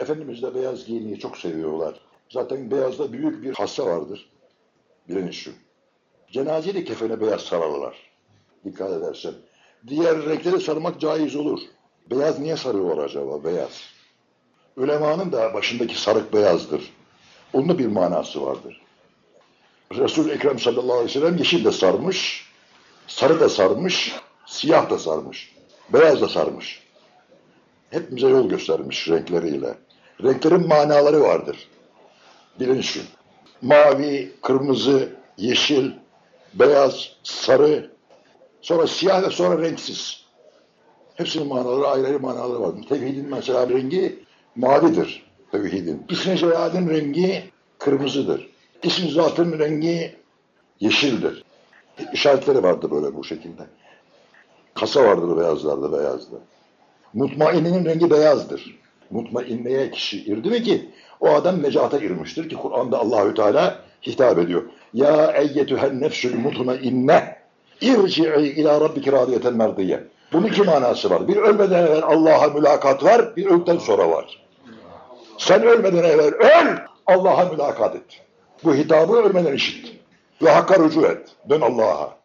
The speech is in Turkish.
Efendimiz de beyaz giymeyi çok seviyorlar. Zaten beyazda büyük bir hassa vardır. Biliniz şu. Cenazeli kefene beyaz sararlar. Dikkat edersen. Diğer renkleri sarmak caiz olur. Beyaz niye sarıyorlar acaba? Beyaz. Ülemanın da başındaki sarık beyazdır. Onun da bir manası vardır. Resul-i Ekrem sallallahu aleyhi ve sellem yeşil de sarmış, sarı da sarmış, siyah da sarmış, beyaz da sarmış. Hepimize yol göstermiş renkleriyle. Renklerin manaları vardır. Bilin şu. Mavi, kırmızı, yeşil, beyaz, sarı, sonra siyah ve sonra renksiz. Hepsinin manaları ayrı ayrı manaları var. Tevhidin mesela rengi mavidir. Tevhidin. İsmi Celal'in rengi kırmızıdır. İsmi Zat'ın rengi yeşildir. İşaretleri vardır böyle bu şekilde. Kasa vardır beyazlarda beyazda. Mutmainnenin rengi beyazdır. Mutmainneye kişi irdi mi ki o adam necata irmiştir ki Kur'an'da Allahü Teala hitap ediyor. Ya eyyetühen nefsül mutmainne irci'i ila rabbiki radiyeten merdiye. Bunun iki manası var. Bir ölmeden evvel Allah'a mülakat var, bir öldükten sonra var. Sen ölmeden evvel öl, Allah'a mülakat et. Bu hitabı ölmeden işit. Ve hakka rücu et. Dön Allah'a.